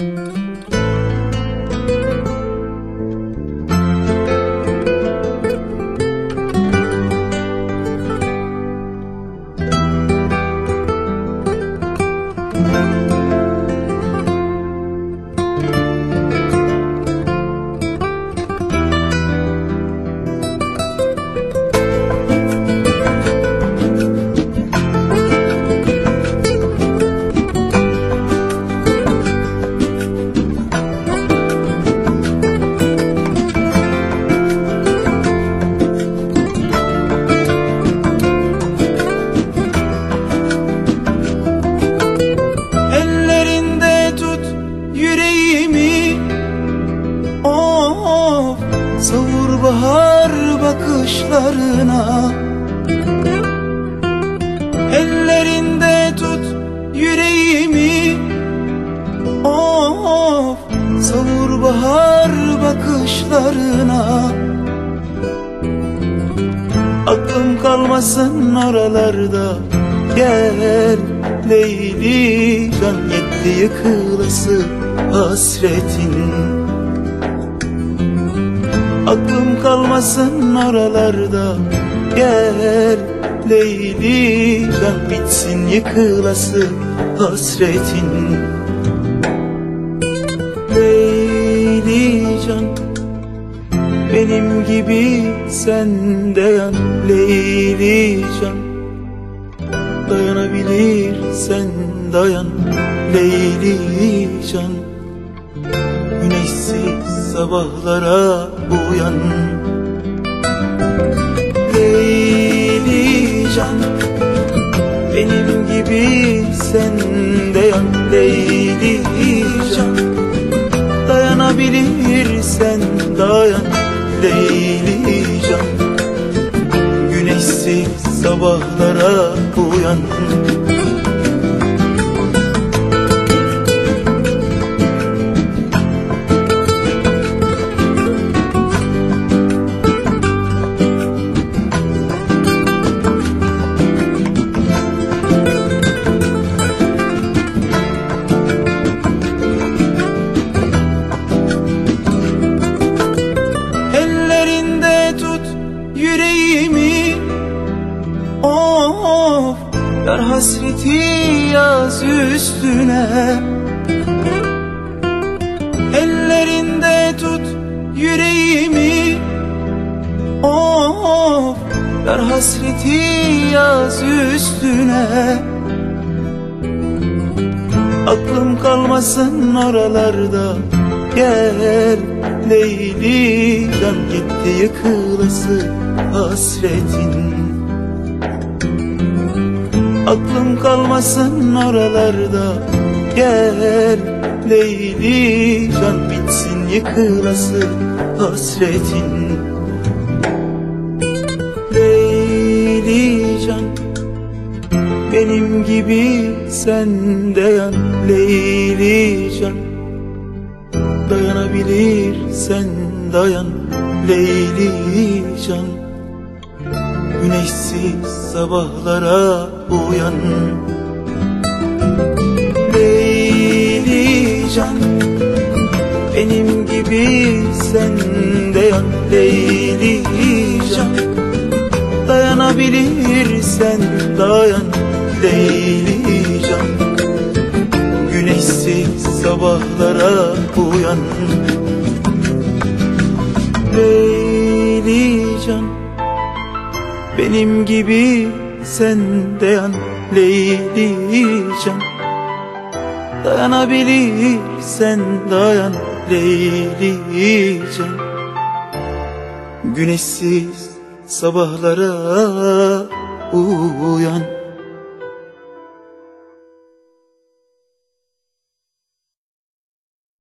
Ellerinde bakışlarına. Ellerinde tut yüreğimi. Of savur bahar bakışlarına. Aklım kalmasın oralarda. Gel Leyli can yetti yıkılası hasretin Aklım kalmasın oralarda. Gel Leyli can bitsin yıkılası hasretin. Leyli can benim gibi sen de yan. Leyli can Dayanabilirsen dayan Leyli can Güneşsiz sabahlara uyan Leyli can Benim gibi sen de yan. Leyli can Dayanabilirsen dayan. Leyli can Güneşsiz sabahlara uyan hasreti yaz üstüne. Ellerinde tut yüreğimi. Of Yar hasreti yaz üstüne. Aklım kalmasın oralarda Gel Leyli can gitti yıkılası hasretin Aklım kalmasın oralarda. Gel Leyli can bitsin yıkılası hasretin. Leyli can benim gibi sen de yan. Leyli can Dayanabilirsen dayan. Leyli can Güneşsiz sabahlara uyan. Leyli can Benim gibi sen de yan. Leyli can Dayanabilirsen dayan. Leyli can Güneşsiz sabahlara uyan. Leyli can Benim gibi sen de yan Leyli can. Dayanabilirsen dayan Leyli can. Güneşsiz sabahlara uyan